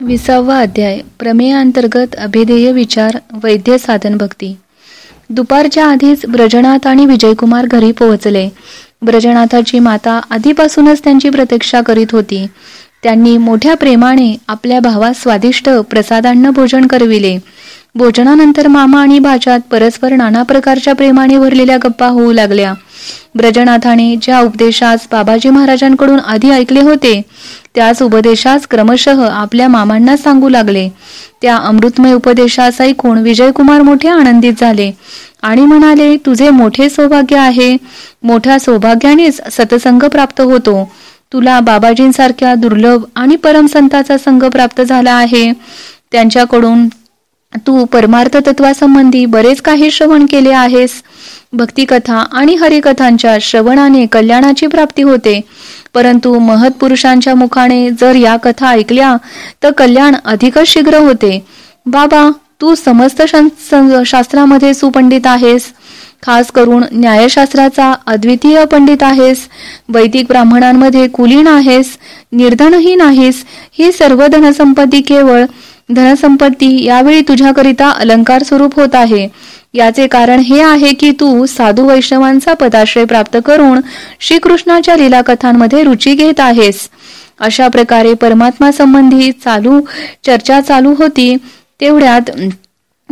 विसावा अध्याय. प्रमेयांतर्गत अभिधेय विचार वैद्य साधन भक्ती. दुपारच्या आधीच ब्रजनाथ आणि विजयकुमार घरी पोहोचले. ब्रजनाथाची माता आधीपासूनच त्यांची प्रतीक्षा करीत होती. त्यांनी मोठ्या प्रेमाने आपल्या भावास स्वादिष्ट प्रसादान्न भोजन करविले. भोजनानंतर मामा आणि भाच्यात परस्पर नाना प्रकारच्या प्रेमाने भरलेल्या गप्पा होऊ लागल्या. ब्रजनाथाने ज्या उपदेशास बाबाजी महाराजांकडून आधी ऐकले होते त्याच उपदेशास क्रमशः आपल्या मामांना सांगू लागले. त्या अमृतमय उपदेशास ऐकून विजयकुमार मोठे आनंदित झाले आणि म्हणाले तुझे मोठे सौभाग्य आहे. मोठ्या सौभाग्यानेच सतसंग प्राप्त होतो. तुला बाबाजींसारख्या दुर्लभ आणि परमसंताचा संघ प्राप्त झाला आहे. त्यांच्याकडून तू परमार्थ तत्वासंबंधी बरेच काही श्रवण केले आहेस. भक्तिकथा आणि हरिकथांच्या श्रवणाने कल्याणाची प्राप्ती होते. परंतु महत्पुरुषांच्या मुखाने जर या कथा ऐकल्या तर कल्याण अधिकच शीघ्र होते. बाबा तू समस्त शास्त्रामध्ये सुपंडित आहेस. खास करून न्यायशास्त्राचा अद्वितीय पंडित आहेस वैदिक ब्राह्मणांमध्ये कुलीन आहेस निर्धनही नाहीस ही सर्व धनसंपत्ती केवळ धनसंपत्ती यावेळी तुझ्याकरिता अलंकार स्वरूप होत आहे. याचे कारण हे आहे की तू साधू वैष्णवांचा पदाश्रय प्राप्त करून श्रीकृष्णाच्या लीला कथांमध्ये रुची घेत आहेस. अशा प्रकारे परमात्मा संबंधी चालू चर्चा चालू होती तेवढ्यात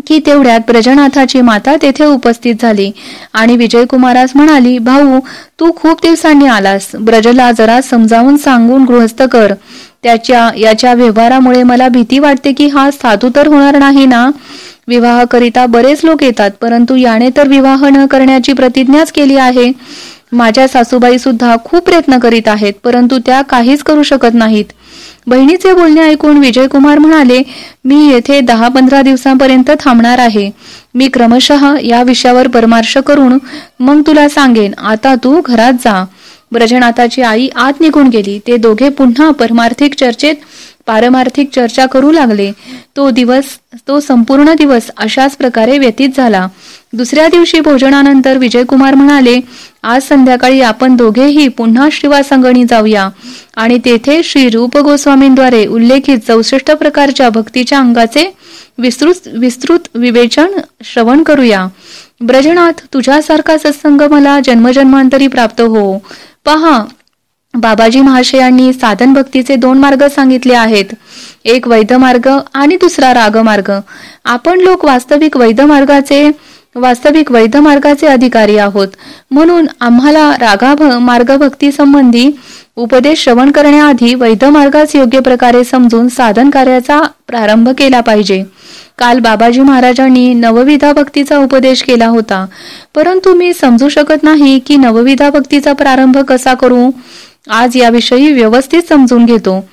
की तेवढ्यात ब्रजनाथाची माता तेथे उपस्थित झाली. आणि विजयकुमारास म्हणाली भाऊ तू खूप दिवसांनी आलास. ब्रजला जरा समजावून सांगून गृहस्थ कर. त्याच्या याच्या व्यवहारामुळे मला भीती वाटते की हा साधू तर होणार नाही ना? विवाह करिता बरेच लोक येतात परंतु याने तर विवाह न करण्याची प्रतिज्ञाच केली आहे. माझ्या सासूबाई सुद्धा खूप प्रयत्न करीत आहेत परंतु त्या काहीच करू शकत नाहीत. बहिणीचे बोलणे ऐकून विजयकुमार म्हणाले मी येथे दहा पंधरा दिवसांपर्यंत थांबणार आहे. मी क्रमशः या विषयावर परमार्श करून मग तुला सांगेन. आता तू घरात जा. ब्रजनाथाची आई आत निघून गेली. ते दोघे पुन्हा परमार्थिक चर्चेत पारमार्थिक चर्चा करू लागले. तो दिवस तो संपूर्ण दिवस अशाच प्रकारे व्यतीत झाला. दुसऱ्या दिवशी भोजनानंतर विजयकुमार म्हणाले आज संध्याकाळी आपण दोघेही पुन्हा श्रीवासंगणी जाऊया. आणि तेथे श्री रूप गोस्वामींद्वारे उल्लेखित चौसष्ट प्रकारच्या भक्तीच्या अंगाचे विस्तृत विस्तृत विवेचन श्रवण करूया. ब्रजनाथ तुझ्यासारखा सत्संग मला जन्मजन्मांतरी प्राप्त हो. पहा बाबाजी महाशयांनी साधन भक्तीचे दोन मार्ग सांगितले आहेत. एक वैध मार्ग आणि दुसरा राग मार्ग. आपण लोक वास्तविक वैध मार्गाचे वास्तविक वैध मार्गाचे अधिकारी आहोत. म्हणून आम्हाला रागा मार्ग भक्ती संबंधी उपदेश श्रवण करण्याआधी वैध मार्गास योग्य प्रकारे समजून साधन कार्याचा प्रारंभ केला पाहिजे. काल बाबाजी महाराजांनी नवविधा भक्तीचा उपदेश केला होता. परंतु मी समजू शकत नाही की नवविधा भक्तीचा प्रारंभ कसा करू? आज याविषयी व्यवस्थित समजून घेतो.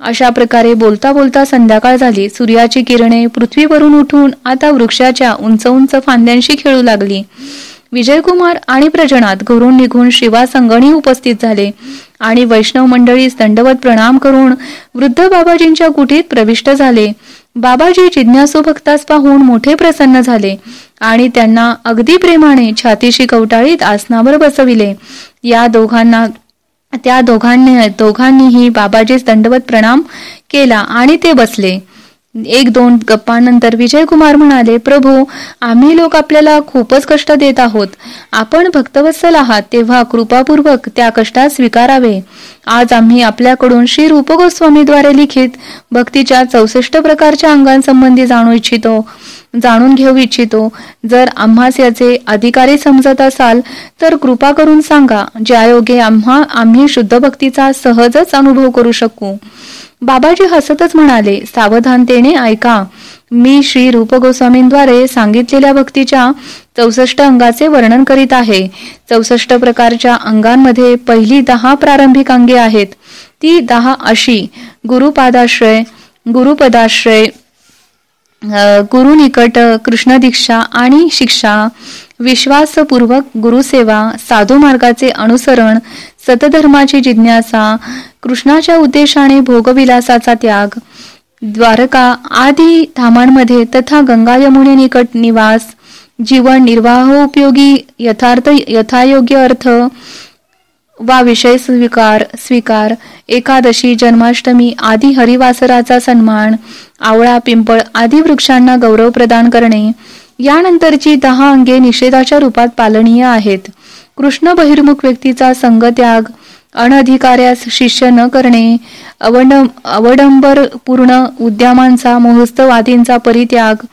अशा प्रकारे बोलता बोलता संध्याकाळ झाली. सूर्याची किरणे पृथ्वीवरून उठून आता वृक्षाच्या उंच उंच फांद्यांशी खेळू लागली. विजयकुमार आणि प्रजनात घरून निघून शिवा संगणी उपस्थित झाले आणि वैष्णव मंडळी दंडवत प्रणाम करून वृद्ध बाबाजींच्या कुटीत प्रविष्ट झाले. बाबाजी जिज्ञासू भक्तास पाहून मोठे प्रसन्न झाले आणि त्यांना अगदी प्रेमाने छातीशी कवटाळीत आसनावर बसविले. या दोघांना त्या दोघांनी दोघांनीही बाबाजीस दंडवत प्रणाम केला आणि ते बसले. एक दोन गप्पानंतर विजयकुमार म्हणाले प्रभू आम्ही लोक आपल्याला खूपच कष्ट देत आहोत. आपण भक्तवत्सल आहात तेव्हा कृपापूर्वक त्या कष्टात स्वीकारावे. आज आम्ही आपल्याकडून श्री रूप गोस्वामीद्वारे लिखित भक्तीच्या चौसष्ट प्रकारच्या अंगांसंबंधी जाणू इच्छितो जाणून घेऊ इच्छितो. जर आम्हास याचे अधिकारी समजत असाल तर कृपा करून सांगा ज्यायोगे आम्हा आम्ही शुद्ध भक्तीचा सहजच अनुभव करू शकू. बाबाजी हसतच म्हणाले सावधानतेने ऐका. मी श्री रूप गोस्वामींद्वारे सांगितलेल्या भक्तीच्या चौसष्ट अंगाचे वर्णन करीत आहे. चौसष्ट प्रकारच्या अंगांमध्ये पहिली दहा प्रारंभिक अंगे आहेत. ती दहा अशी. गुरुपादाश्रय गुरुपदाश्रय गुरु निकट कृष्ण दीक्षा आणि शिक्षा. विश्वासपूर्वक गुरुसेवा साधू मार्गाचे अनुसरण सतधर्माची जिज्ञासा कृष्णाच्या उद्देशाने भोगविलासाचा त्याग द्वारका आदी धामांमध्ये तथा गंगा यमुने निकट निवास जीवन निर्वाह उपयोगी यथार्थ यथायोग्य अर्थ वा विषय स्वीकार स्वीकार एकादशी जन्माष्टमी आदी हरिवासराचा सन्मान आवळा पिंपळ आदी वृक्षांना गौरव प्रदान करणे यानंतरची दहा अंगे निषेधाच्या रूपात पालनीय आहेत. कृष्ण बहिर्मुख व्यक्तीचा संगत्याग अनधिकाऱ्यास शिष्य न करणे अवडं अवडंबर पूर्ण उद्यमांचा महोत्सव परित्याग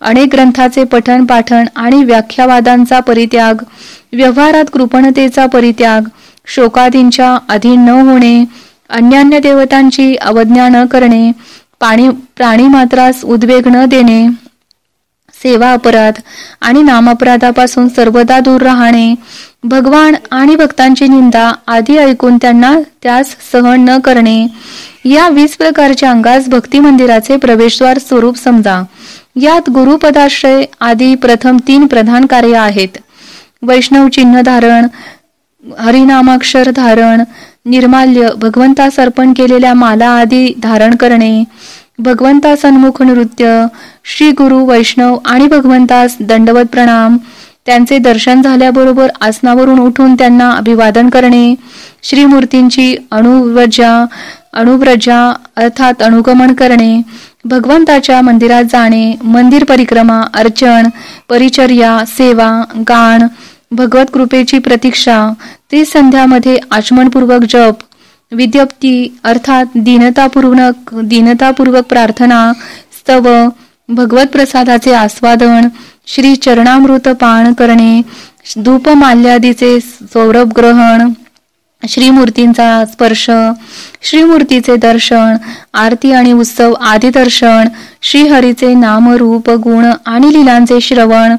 अनेक ग्रंथाचे पठण पाठण आणि व्याख्यावादांचा परित्याग व्यवहारात कृपणतेचा परित्याग शोकादींच्या अधीन न होणे अन्यान्य देवतांची अवज्ञा न करणे पाणी प्राणी मात्रास उद्वेग न देणे सेवा अपराध आणि नामअपराधापासून सर्वदा दूर राहणे. भगवान आणि भक्तांची निंदा आधी ऐकून त्यांना त्यास सहन न करणे. या वीस प्रकारच्या अंगास भक्ती मंदिराचे प्रवेशद्वार स्वरूप समजा. यात गुरुपदाश्रय आदी प्रथम तीन प्रधान कार्य आहेत. वैष्णव चिन्ह धारण हरिनामाक्षर धारण निर्माल्य भगवंतास अर्पण केलेल्या माला आदी धारण करणे. भगवंता सन्मुख नृत्य श्री गुरु वैष्णव आणि भगवंतास दंडवत प्रणाम. त्यांचे दर्शन झाल्याबरोबर आसनावरून उठून त्यांना अभिवादन करणे. श्रीमूर्तींची अणुव्रजा अणुव्रजा अर्थात अनुगमन करणे. भगवंताच्या मंदिरात जाणे. मंदिर परिक्रमा अर्चन परिचर्या सेवा गाण भगवत कृपेची प्रतीक्षा ती संध्यामध्ये आचमनपूर्वक जप विद्यप्ती अर्थात दीनतापूर्वक दीनतापूर्वक प्रार्थना स्तव भगवत प्रसादाचे आस्वादन श्री चरणामृत पान करणे धूप माल्यादीचे सौरभ ग्रहण श्रीमूर्तींचा स्पर्श श्रीमूर्तीचे दर्शन आरती आणि उत्सव आदी दर्शन श्रीहरीचे नामरूप गुण आणि लिलांचे श्रवण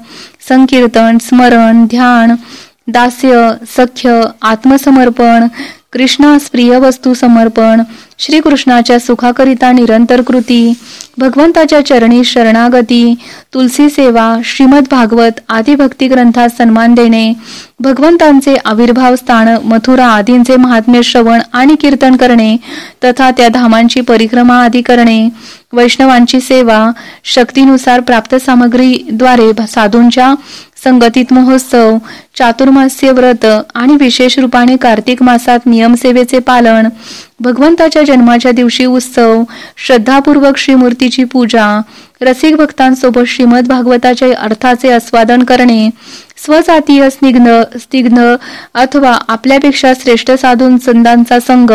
संकीर्तन स्मरण ध्यान दास्य सख्य आत्मसमर्पण कृष्णास प्रिय वस्तू समर्पण. श्रीकृष्णाच्या सुखाकरिता निरंतर कृती भगवंताच्या चरणी शरणागती तुलसी सेवा श्रीमद भागवत आदी भक्ती ग्रंथात सन्मान देणे भगवंतांचे आविर्भाव स्थान मथुरा आदींचे महात्म्य श्रवण आणि कीर्तन करणे तथा त्या धामांची परिक्रमा आदी करणे वैष्णवांची सेवा शक्तीनुसार प्राप्त सामग्रीद्वारे साधूंच्या संगतीत महोत्सव चातुर्मास्य व्रत आणि विशेष रूपाने कार्तिक मासात नियमसेवेचे पालन भगवंताच्या जन्माच्या दिवशी उत्सव श्रद्धापूर्वक श्रीमूर्तीची पूजा रसिक भक्तांसोबत श्रीमद भागवताच्या अर्थाचे आस्वादन करणे स्वजातीय स्निग्न स्निग्न अथवा आपल्यापेक्षा श्रेष्ठ साधून संदांचा संघ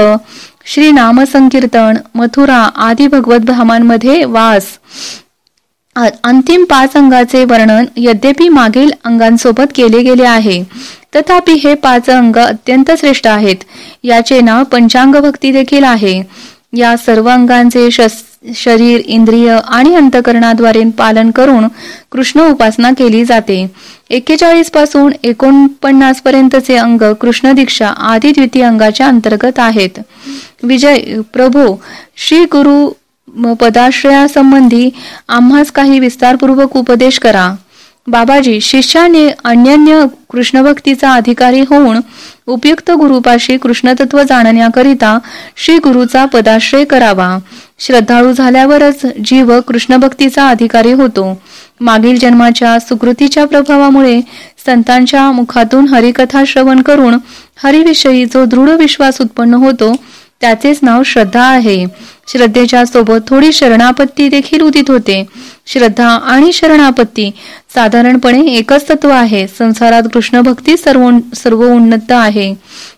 श्री नामसंकीर्तन मथुरा आदी भगवत धामांमध्ये वास. अंतिम पाच अंगाचे वर्णन यद्यपि मागील अंगांसोबत केले गेले आहे. तथापि हे पाच अंग अत्यंत श्रेष्ठ आहेत. याचे नाव पंचांग भक्ती देखील आहे. या सर्व अंगांचे शरीर इंद्रिय आणि अंतकरणाद्वारे पालन करून कृष्ण उपासना केली जाते. एक्केचाळीसपासून एकोणपन्नास पर्यंतचे अंग कृष्ण दीक्षा आदी द्वितीय अंगाच्या अंतर्गत आहेत. विजय प्रभू श्री गुरु पदाश्रयासंबंधी आम्हास काही विस्तारपूर्वक उपदेश करा. बाबाजी शिष्याने अन्यन्य कृष्णभक्तीचा अधिकारी होऊन उपयुक्त गुरुपाशी कृष्णतत्व जाणण्याकरिता श्री गुरुचा पदाश्रय करावा. श्रद्धाळू झाल्यावरच जीव कृष्णभक्तीचा अधिकारी होतो. मागील जन्माच्या सुकृतीच्या प्रभावामुळे संतांच्या मुखातून हरिकथा श्रवण करून हरिविषयी जो दृढ विश्वास उत्पन्न होतो त्याचेच नाव श्रद्धा आहे. श्रद्धेच्या सोबत थोडी शरणापत्ती देखील उदित होते. श्रद्धा आणि शरणापत्ती साधारणपणे एकच तत्व आहे. संसारात कृष्ण भक्ती सर्व सर्व उन्नत आहे.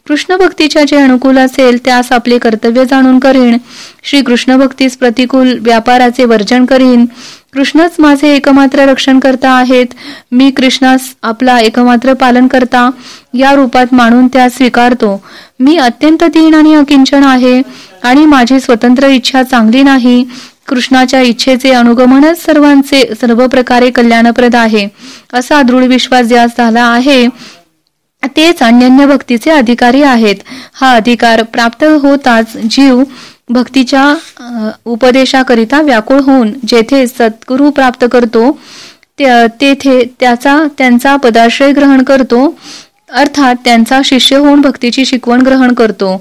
कृष्ण भक्तीच्या जे अनुकूल असेल त्यास आपले कर्तव्य जाणून करीन. श्री कृष्ण भक्तीस प्रतिकूल व्यापाराचे वर्जन करीन. कृष्णच माझे एकमात्र रक्षण करता आहेत. मी कृष्णास आपला एकमात्र पालन करता या रूपात मानून त्या स्वीकारतो. मी अत्यंत दीन आणि अकिंचन आहे. आणि माझी स्वतंत्र इच्छा चांगली नाही. कृष्णाच्या इच्छेचे अनुगमनच सर्वांचे सर्व प्रकारे कल्याणप्रद आहे. असा दृढ विश्वास ज्यास झाला आहे तेच अन्यन्य भक्तीचे अधिकारी आहेत. हा अधिकार प्राप्त होताच जीव भक्तीच्या उपदेशाकरिता व्याकुळ होऊन जेथे सत्गुरु प्राप्त करतो तेथे त्याचा त्यांचा पदाश्रय ग्रहण करतो अर्थात त्यांचा शिष्य होऊन भक्तीची शिकवण ग्रहण करतो.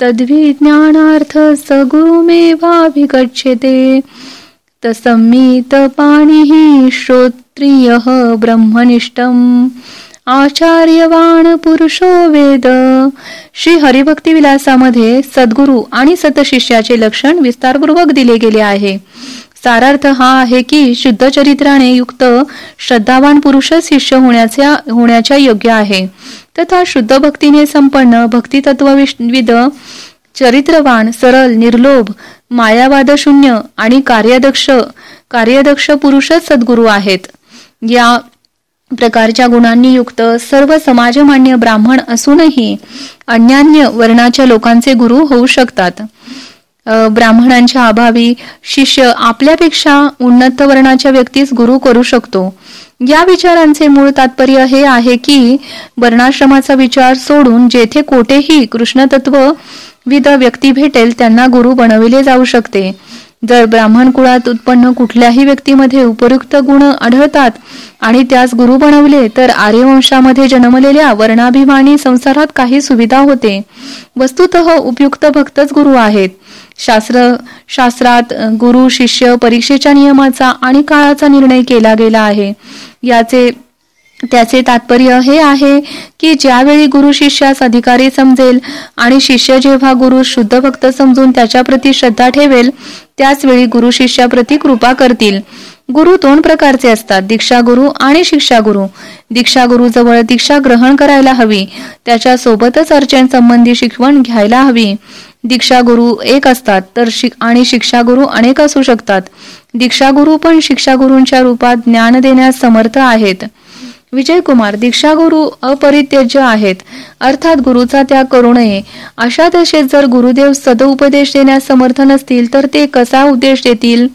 तद्विज्ञानार्थ सगुरुमेवाभिगच्छते तसमीत पाणीही श्रोत्रिय ब्रह्मनिष्ठम। आचार्यवाण पुरुषो वेद। श्री हरिभक्ती विलासामध्ये सद्गुरू आणि सतशिष्याचे लक्षण विस्तारपूर्वक दिले गेले आहे. सारार्थ हा आहे की शुद्ध चरित्राने युक्त श्रद्धावान पुरुष शिष्य होण्याच्या होण्याच्या योग्य आहे. तथा शुद्ध भक्तीने संपन्न भक्तितत्वविद चरित्रवान सरळ निर्लोभ मायावाद शून्य आणि कार्यदक्ष कार्यदक्ष पुरुषच सद्गुरू आहेत. या प्रकारच्या गुणांनी युक्त सर्व समाजमान्य ब्राह्मण असूनही अन्यान्य वर्णाच्या लोकांचे गुरु होऊ शकतात. ब्राह्मणांच्या अभावी शिष्य आपल्यापेक्षा उन्नत वर्णाच्या व्यक्तीस गुरु करू शकतो. या विचारांचे मूळ तात्पर्य हे आहे की वर्णाश्रमाचा विचार सोडून जेथे कोठेही कृष्णतत्व विध व्यक्ती भेटेल त्यांना गुरु बनविले जाऊ शकते. जर ब्राह्मण कुळात उत्पन्न कुठल्याही व्यक्तीमध्ये उपयुक्त गुण आढळतात आणि त्यास गुरु बनवले तर आर्यवंशामध्ये जन्मलेल्या वर्णाभिमानी संसारात काही सुविधा होते. वस्तुत उपयुक्त भक्तच गुरु आहेत. शास्त्र शास्त्रात गुरु शिष्य परीक्षेच्या नियमाचा आणि काळाचा निर्णय केला गेला आहे. याचे त्याचे तात्पर्य हे आहे की ज्यावेळी गुरु शिष्यास अधिकारी समजेल आणि शिष्य जेव्हा गुरु शुद्ध भक्त समजून त्याच्याप्रती श्रद्धा ठेवेल त्याच वेळी गुरु शिष्याप्रती कृपा करतील. गुरु दोन प्रकारचे असतात. दीक्षा गुरु आणि शिक्षा गुरु दीक्षा गुरु जवळ दीक्षा ग्रहण करायला हवी. त्याच्या सोबतच अर्चन संबंधी शिकवण घ्यायला हवी. दीक्षा गुरु एक असतात तर आणि शिक्षा गुरु अनेक असू शकतात. दीक्षा गुरु पण शिक्षा गुरूंच्या रूपात ज्ञान देण्यास समर्थ आहेत. विजय कुमार दीक्षा गुरु अपरित्यज्य आहेत. अर्थात गुरुचा त्याग करू नये. अशा दशेत जर गुरुदेव सद उपदेश देण्यास समर्थ नसतील तर ते कसा उद्देश देतील?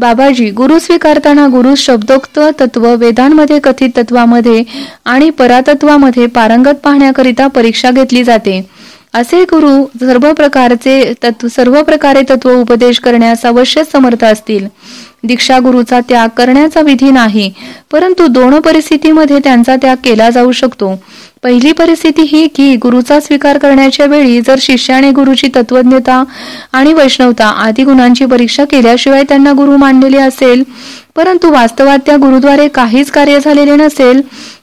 बाबाजी गुरु स्वीकारताना गुरु शब्दोक्त तत्व वेदांमध्ये कथित तत्वामध्ये आणि परातत्वामध्ये पारंगत पाहण्याकरिता परीक्षा घेतली जाते. असे गुरु सर्व प्रकारचे तत्व सर्व प्रकारे तत्व उपदेश करण्यास अवश्य समर्थ असतील. दीक्षा गुरुचा त्याग करण्याचा विधी नाही परंतु दोन परिस्थितीमध्ये त्यांचा त्याग केला जाऊ शकतो. पहिली परिस्थिती ही की गुरुचा स्वीकार करण्याच्या वेळी जर शिष्याने गुरुची तत्वज्ञता आणि वैष्णवता आदी गुणांची परीक्षा केल्याशिवाय त्यांना गुरु मानलेले असेल परंतु वास्तवात त्या गुरुद्वारे काहीच कार्य झालेले नसेल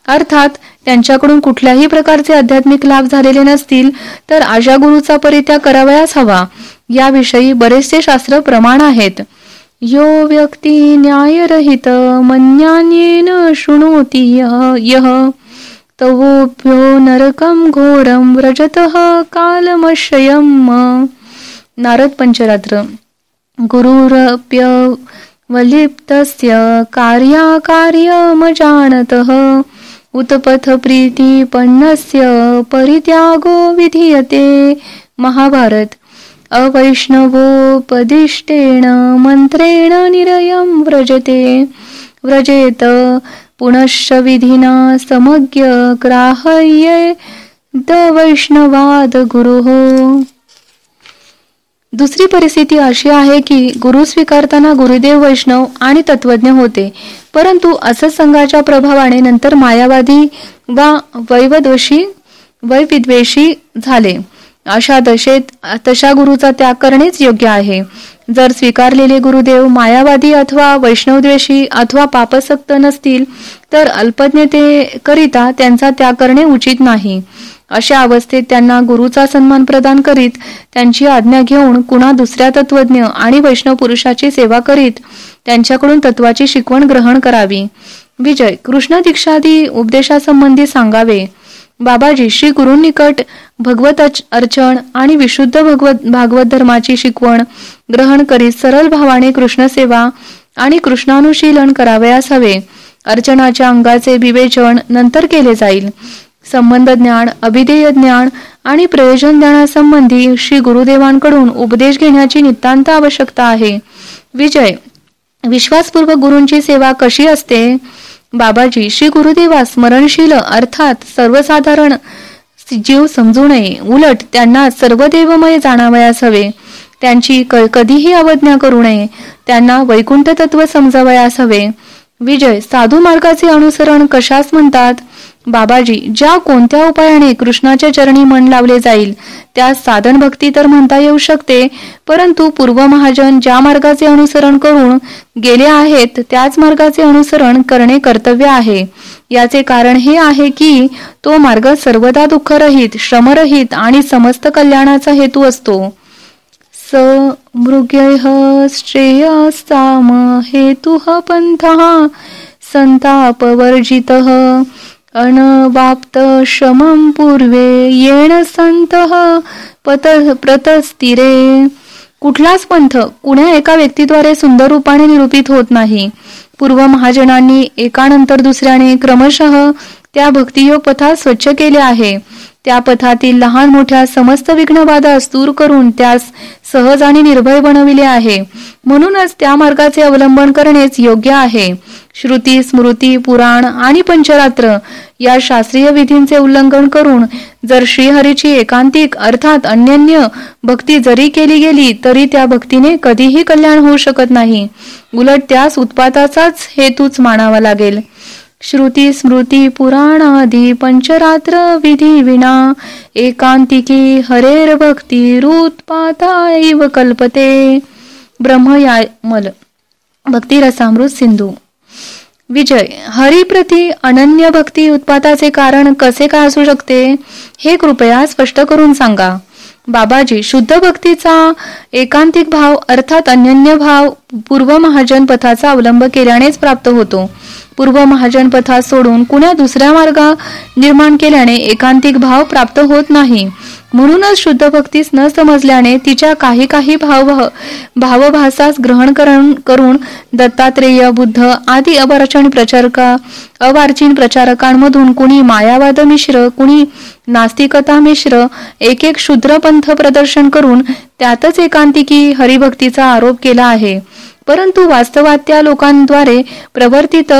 अर्थात त्यांच्याकडून कुठल्याही प्रकारचे आध्यात्मिक लाभ झालेले नसतील तर अशा गुरुचा परित्याग करावयास हवा. याविषयी बरेचसे शास्त्र प्रमाण आहेत. यो व्यक्ती न्यायरहित मन्यान्येन शृणोति यः तवोभ्यो नरकं घोरं व्रजतः कालमशयम् नारद पंचरात्र। गुरुरप्य वलिप्तस्य कार्याकार्यमजानतः। उत्पथ प्रीतिपन्नस्य परित्यागो विधीयते महाभारत। अवैष्णवोपदिष्टेन मंत्रेण निरयं व्रजते। व्रजेत पुनश्च विधिना समज्ञ ग्राह्ये द वैष्णवाद गुरु। दुसरी परिस्थिती अशी आहे की गुरु स्वीकारताना गुरुदेव वैष्णव आणि तत्वज्ञ होते परंतु असत्संगाच्या प्रभावाने नंतर मायावादी वा वैवदोषी वैविद्वेषी झाले. अशा दशेत तशा गुरुचा त्याग करणेच योग्य आहे. जर स्वीकारलेले गुरुदेव मायावादी अथवा वैष्णवद्वेषी अथवा पापसक्त नसतील तर अल्पज्ञतेकरिता त्यांचा त्याग करणे उचित नाही. अशा अवस्थेत त्यांना गुरुचा सन्मान प्रदान करीत त्यांची आज्ञा घेऊन कुणा दुसऱ्या तत्वज्ञ आणि वैष्णव पुरुषाची सेवा करीत त्यांच्याकडून तत्वाची शिकवण ग्रहण करावी. विजय कृष्ण दीक्षादी उपदेशासंबंधी सांगावे. बाबाजी श्री गुरुनिकट भगवत अर्चन आणि विशुद्ध भगवत भागवत धर्माची शिकवण ग्रहण करीत सरळ भावाने कृष्ण सेवा आणि कृष्णानुशीलन करावयास हवे अर्चनाच्या अंगाचे विवेचन नंतर केले जाईल. संबंध ज्ञान अभिधेय ज्ञान आणि प्रयोजन ज्ञानासंबंधी श्री गुरुदेवांकडून उपदेश घेण्याची नितांत आवश्यकता आहे. विजय विश्वासपूर्वक गुरूंची सेवा कशी असते? बाबाजी श्री गुरुदेवा स्मरणशील अर्थात सर्वसाधारण जीव समजू नये. उलट त्यांना सर्व देवमय जाणावयास हवे त्यांची कधीही अवज्ञा करू नये. त्यांना वैकुंठ तत्व समजावयास हवे विजय साधू मार्गाचे अनुसरण कशास म्हणतात? बाबाजी ज्या कोणत्या उपायाने कृष्णाच्या चरणी मन लावले जाईल त्या साधन भक्ती तर म्हणता येऊ शकते परंतु पूर्व महाजन ज्या मार्गाचे अनुसरण करून गेले आहेत त्याच मार्गाचे अनुसरण करणे कर्तव्य आहे. याचे कारण हे आहे की तो मार्ग सर्वदा दुःखरहित श्रमरहित आणि समस्त कल्याणाचा हेतू असतो. स मृग्यः श्रेयस्ताम हेतु पंथ संतापवर्जित अनवाप्त पूर्वे येण संत पत प्रतस्तिरे कुठलाच पंथ कुण्या एका व्यक्तीद्वारे सुंदर रूपाने निरूपित होत नाही. पूर्व महाजनांनी एकानंतर दुसऱ्याने क्रमशः त्या भक्तियोग पथात स्वच्छ केले आहे. त्या पथातील लहान मोठ्या समस्त विघ्न बाधास दूर करून त्यास सहज आणि निर्भय बनविले आहे. म्हणूनच त्या मार्गाचे अवलंबन करणेच योग्य आहे. श्रुती स्मृती पुराण आणि पंचरात्र या शास्त्रीय विधींचे उल्लंघन करून जर श्रीहरीची एकांतिक अर्थात अन्यन्य भक्ती जरी केली गेली तरी त्या भक्तीने कधीही कल्याण होऊ शकत नाही. उलट त्यास उत्पाताचाच हेतूच मानावा लागेल. श्रुती स्मृती पुराणादी पंचरात्र विधी विना एकांतिकी हरेर भक्ती रुत्पाता कल्पते। ब्रह्मयामल भक्तिरसामृत सिंधू। विजय हरिप्रती अनन्य भक्ती उत्पाताचे कारण कसे काय असू शकते हे कृपया स्पष्ट करून सांगा. बाबाजी शुद्ध भक्तीचा एकांतिक भाव अर्थात अनन्य भाव पूर्व महाजन पथाचा अवलंब केल्यानेच प्राप्त होतो. पूर्व महाजन पथा सोडून कुण्या दुसऱ्या मार्ग निर्माण केल्याने एकांतिक भाव प्राप्त होत नाही. म्हणूनच शुद्ध भक्तीस न समजल्याने तिच्या काही काही भाव भावभासास ग्रहण करून दत्तात्रेय बुद्ध आदी अवार्चन प्रचारका अवार्चिन प्रचारकांमधून कुणी मायावाद मिश्र कुणी नास्तिकता मिश्र एक एक शुद्र पंथ प्रदर्शन करून त्यातच एकांतिकी हरिभक्तीचा आरोप केला आहे. परंतु वास्तवात त्या लोकांद्वारे प्रवर्तित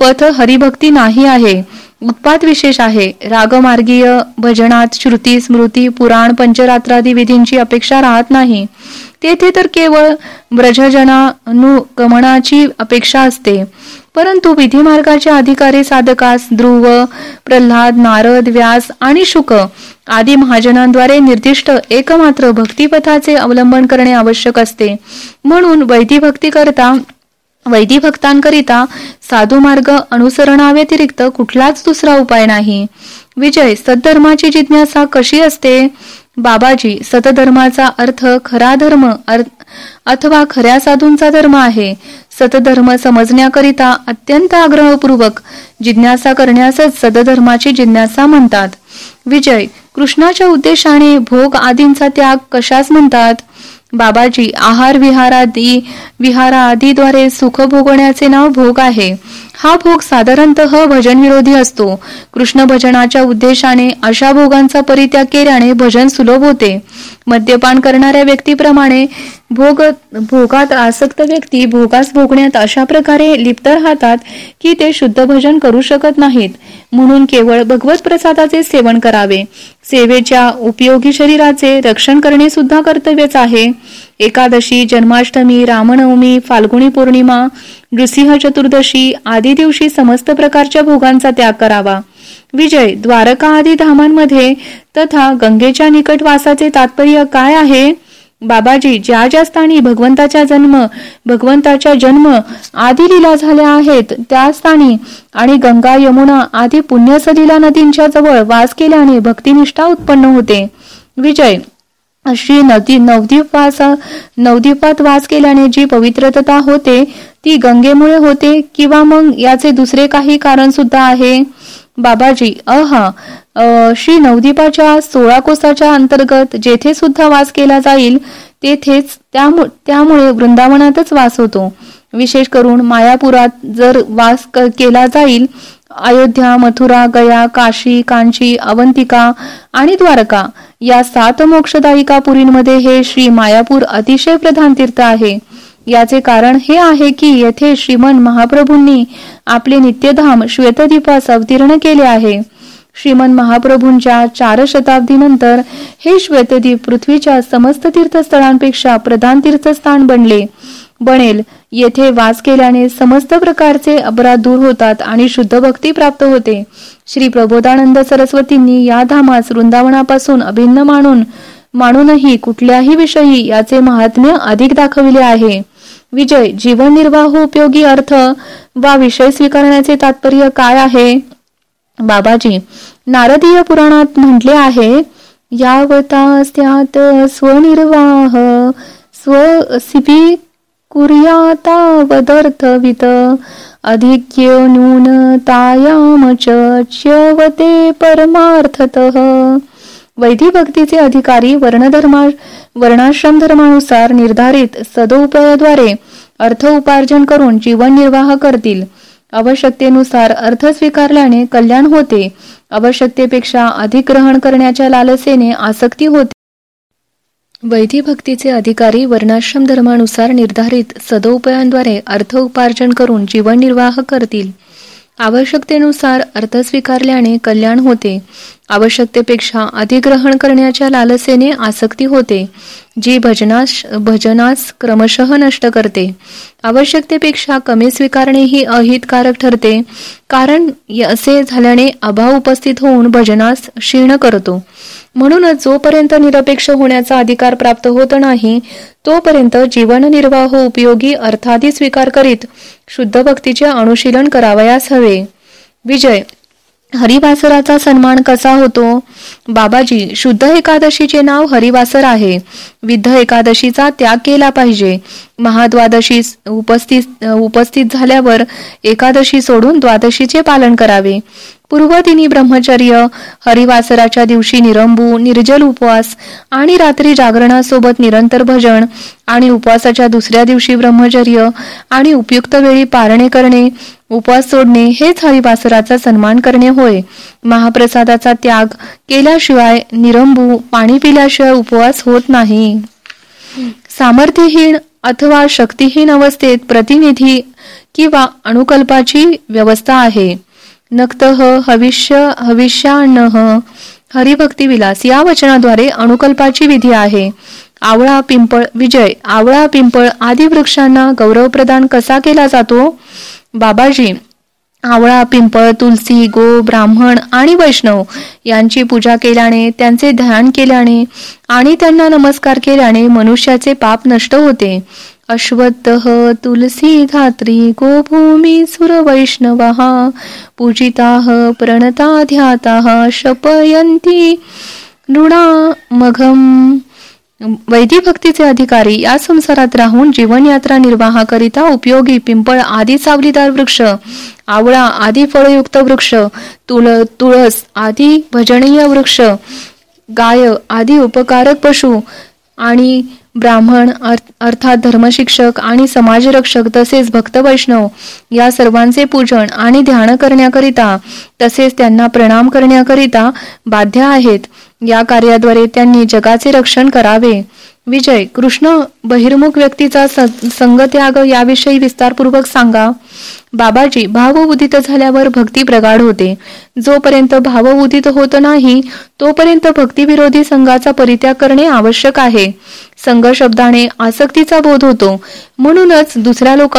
पथ हरिभक्ती नाही आहे. उत्पाद विशेष आहे. रागमार्गीय भजनात श्रुती स्मृती पुराण पंचरात्रादी विधींची अपेक्षा राहत नाही. तेथे तर केवळ ब्रजजनानुगमनाची अपेक्षा असते. परंतु विधीमार्गाचे अधिकारी साधकास ध्रुव प्रल्हाद नारद व्यास आणि शुक आदी महाजनांद्वारे निर्दिष्ट एकमात्र भक्तिपथाचे अवलंबन करणे आवश्यक असते. म्हणून वैधी भक्ती करता वैदी भक्तांकरिता साधू मार्ग अनुसरणाव्यतिरिक्त कुठलाच दुसरा उपाय नाही. विजय सद्धर्माची जिज्ञासा कशी असते? बाबाजी सतधर्माचा अर्थ खरा धर्म अथवा खऱ्या साधूंचा धर्म आहे. सतधर्म समजण्याकरिता अत्यंत आग्रहपूर्वक जिज्ञासा करण्यासच सतधर्माची जिज्ञासा म्हणतात. विजय कृष्णाच्या उद्देशाने भोग आदींचा त्याग कशास म्हणतात? बाबाजी आहार विहारादी विहारादीद्वारे सुख भोगण्याचे नाव भोग आहे. हा भोग साधारणतः भजन विरोधी असतो. कृष्ण भजनाच्या उद्देशाने अशा भोगांचा परित्याग केल्याने भजन सुलभ होते. मद्यपान करणाऱ्या व्यक्तीप्रमाणे भोग भोगात आसक्त व्यक्ती भोगास भोगण्यात अशा प्रकारे लिप्त राहतात की ते शुद्ध भजन करू शकत नाहीत. म्हणून केवळ भगवत प्रसादाचे सेवन करावे. सेवेच्या उपयोगी शरीराचे रक्षण करणे सुद्धा कर्तव्यच आहे. एकादशी जन्माष्टमी रामनवमी फाल्गुणी पौर्णिमा नृसिंह चतुर्दशी आदी दिवशी समस्त प्रकारच्या भोगांचा त्याग करावा. विजय द्वारका आदी धामांमध्ये तथा गंगेच्या निकट वासाचे तात्पर्य काय आहे? बाबाजी ज्या ज्या स्थानी भगवंताचा जन्म भगवंताचा जन्म आदी लीला झाल्या आहेत त्या स्थानी आणि गंगा यमुना आदी पुण्यसलीला नदींच्या जवळ वास केल्याने भक्तिनिष्ठा उत्पन्न होते. विजय श्री नदी नवदीप वास नवदीपात वास केल्याने जी पवित्रता होते ती गंगेमुळे होते किंवा मग याचे दुसरे काही कारण सुद्धा आहे? बाबाजी अहा. श्री नवदीपाच्या सोळा कोसाच्या अंतर्गत जेथे सुद्धा वास केला जाईल तेथेच त्यामुळे वृंदावनातच वास होतो. विशेष करून मायापुरात जर वास केला जाईल अयोध्या मथुरा गया काशी कांची अवंतिका आणि द्वारका या सात मोक्षदायिका पुरींमध्ये हे श्री मायापूर अतिशय प्रधान तीर्थ आहे. याचे कारण हे आहे की येथे श्रीमन महाप्रभूंनी आपले नित्यधाम श्वेतदीपास अवतीर्ण केले आहे. श्रीमन महाप्रभूंच्या चार शताब्दीनंतर हे श्वेतदीप पृथ्वीच्या समस्त तीर्थस्थळांपेक्षा प्रधान तीर्थस्थान बनले. बनेल येथे वास केल्याने समस्त प्रकारचे अपराध दूर होतात आणि शुद्ध भक्ती प्राप्त होते. श्री प्रबोधानंद सरस्वतींनी या धामास वृंदावनापासून अभिन्न मानून मानूनही कुठल्याही विषयी याचे महात्म्य अधिक दाखविले आहे. विजय जीवन निर्वाह उपयोगी अर्थ वा विषय स्वीकारण्याचे तात्पर्य काय आहे? बाबाजी नारदीय पुराणात म्हटले आहे यावतास्त्यात स्वनिर्वाह स्वसिपी कुर्यातावदर्थवित अधिक्य न्यूनतायाम च्यवते परमार्थतः। वैधी भक्तीचे अधिकारी वर्णधर्मा वर्णाश्रम धर्मानुसार निर्धारित सदोपयाद्वारे अर्थ उपार्जन करून जीवन निर्वाह करतील. आवश्यकतेनुसार अर्थ स्वीकारल्याने कल्याण होते. आवश्यकतेपेक्षा अधिक ग्रहण करण्याच्या लालसेने आसक्ती होते. वैधी भक्तीचे अधिकारी वर्णाश्रम धर्मानुसार निर्धारित सदोपयांद्वारे अर्थ उपार्जन करून जीवन निर्वाह करतील. आवश्यकतेनुसार अर्थ स्वीकारल्याने कल्याण होते. आवश्यकतेपेक्षा अधिग्रहण करण्याच्या लालसेने आसक्ती होते जी भजनास भजनास क्रमशः नष्ट करते. आवश्यकतेपेक्षा कमी स्वीकारणे ही अहितकारक ठरते कारण असे झाल्याने अभाव उपस्थित होऊन भजनास क्षीण करतो. म्हणूनच जोपर्यंत निरपेक्ष होण्याचा अधिकार प्राप्त होत नाही तोपर्यंत जीवन निर्वाह उपयोगी अर्थादी स्वीकार करीत शुद्ध भक्तीचे अनुशीलन करावयास हवे. विजय हरिवासराचा सन्मान कसा होतो? बाबाजी शुद्ध एकादशीचे नाव हरिवासर आहे. विद्ध एकादशीचा त्याग केला पाहिजे. महाद्वादशी उपस्थित उपस्थित झाल्यावर एकादशी सोडून द्वादशीचे पालन करावे. पूर्वदिनी ब्रह्मचर्य हरिवासराच्या दिवशी निरंबू निर्जल उपवास आणि रात्री जागरणासोबत निरंतर भजन आणि उपवासाच्या दुसऱ्या दिवशी ब्रह्मचर्य आणि उपयुक्त वेळी पारणे करणे उपवास सोडणे हेच हरिवासराचा सन्मान करणे होय. महाप्रसादाचा त्याग केल्याशिवाय निरंबू पाणी पिल्याशिवाय उपवास होत नाही. सामर्थ्यहीन अथवा शक्तीहीन अवस्थेत प्रतिनिधी किंवा अनुकल्पाची व्यवस्था आहे. नक्त हविष्य हविष्यान्न हरिभक्ती विलास या वचनाद्वारे अनुकल्पाची विधी आहे. आवळा पिंपळ विजय आवळा पिंपळ आदी वृक्षांना गौरव प्रदान कसा केला जातो? बाबाजी आवळा पिंपळ तुलसी गो ब्राह्मण आणि वैष्णव यांची पूजा केल्याने त्यांचे ध्यान केल्याने आणि त्यांना नमस्कार केल्याने मनुष्याचे पाप नष्ट होते. अश्वत्थ तुलसी धात्री गोभूमी सुरवैष्णवः पूजिताः प्रणता ध्याताः शपयंती नृणामघम। वैदिक भक्तीचे अधिकारी या संसारात राहून जीवनयात्रा निर्वाहाकरिता उपयोगी पिंपळ आदी सावलीदार वृक्ष आवळा आदी फळयुक्त वृक्ष तुळ तुळस आदी भजनीय वृक्ष गाय आदी उपकारक पशु आणि ब्राह्मण अर्थात धर्मशिक्षक आणि समाजरक्षक तसेच भक्त वैष्णव या सर्वांचे पूजन आणि ध्यान करण्याकरिता तसेच त्यांना प्रणाम करण्याकरिता बाध्य आहेत. या कार्याद्वारे त्यांनी जगाचे रक्षण करावे. विजय कृष्ण बहिर्मुख व्यक्तीचा संगत्याग याविषयी विस्तारपूर्वक सांगा. बाबाजी भाव उदित झाल्यावर भक्ती प्रगाढ होते. जोपर्यंत भाव उदित होत नाही तोपर्यंत भक्तिविरोधी संघाचा परित्याग करणे आवश्यक आहे. संघ शब्दाने आसक्तीचा बोध होतो. म्हणूनच दुसऱ्या लोक